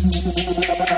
Bye.